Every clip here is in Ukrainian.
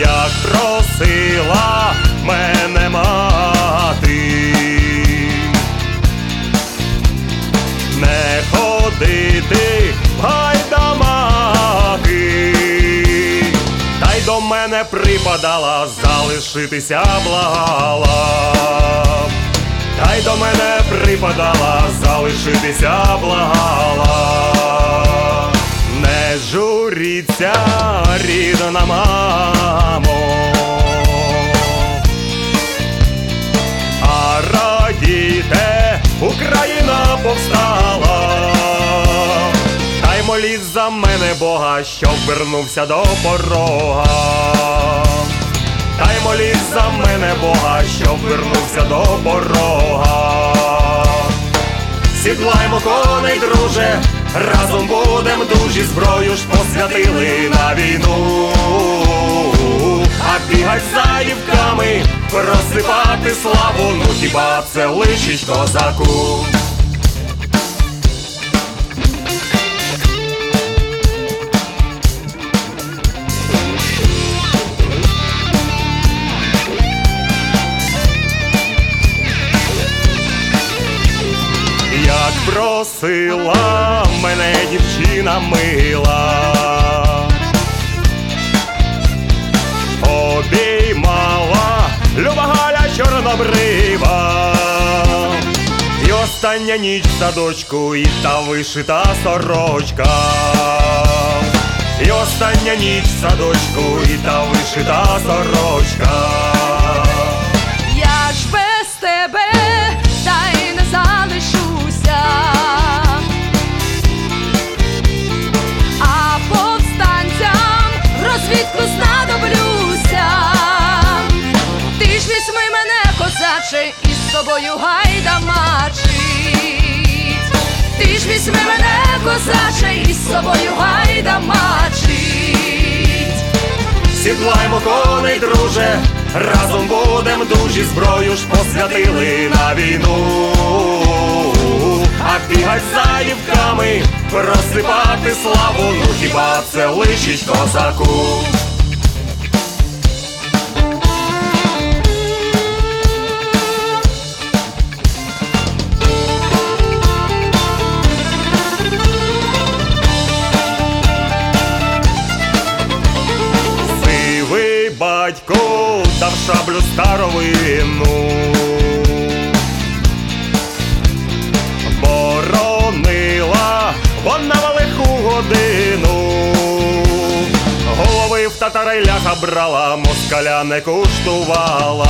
як просила мене мати, не ходити гайдамаки, та й до мене припадала, залишитися благала. Та й до мене припадала, залишитися благала. Журіться, рідна мамо. А радійте, Україна повстала. Та й моліть за мене Бога, щоб вернувся до порога. Та моліть за мене Бога, щоб вернувся до порога. Сідлаймо коней, друже, разом будем дужі зброю ж посвятили на війну. А бігать за дівками, розсипати славу, ну хіба це личить козаку? Як просила мене дівчина мила, обіймала люба Галя чорнобрива, і остання ніч в садочку, і та вишита сорочка, і остання ніч в садочку, і та вишита сорочка. Я ж без тебе із собою гайда. Ти ж візьми мене, козаче, із собою гайда мачить. Сідлаймо коней, друже, разом будем дужі зброю ж посвятили на війну. А бігать за дівками, розсипати славу, ну хіба це личить козаку? Батько дав шаблю старовину. Боронила вона велику годину. Голови в татара ляха брала, москаля не куштувала.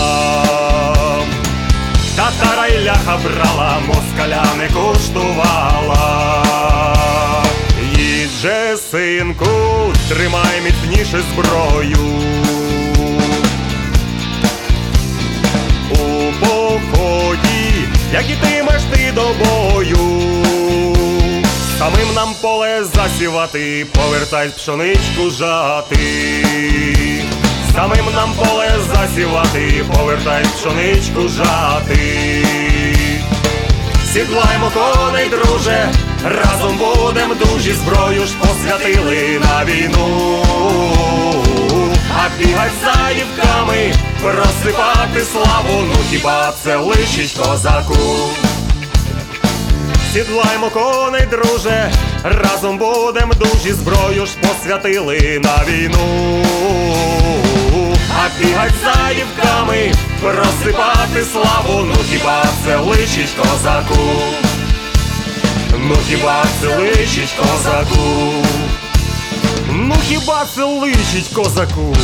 Татара й ляха брала, москаля не куштувала. Же, синку, тримай міцніше зброю. Поході, як ітимеш ти до бою. Самим нам поле засівати, повертай пшоничку жати. Самим нам поле засівати, повертай пшоничку жати. Сідлаймо коней, друже, разом будем дужі зброю ж посвятили на війну. А бігать за дівками, розсипати славу, ну хіба це личить козаку? Сідлаймо коней, друже, разом будем дужі зброю ж посвятили на війну. А бігать за дівками, розсипати славу, ну хіба це личить козаку? Ну хіба це личить козаку? Ну хіба це личить козаку?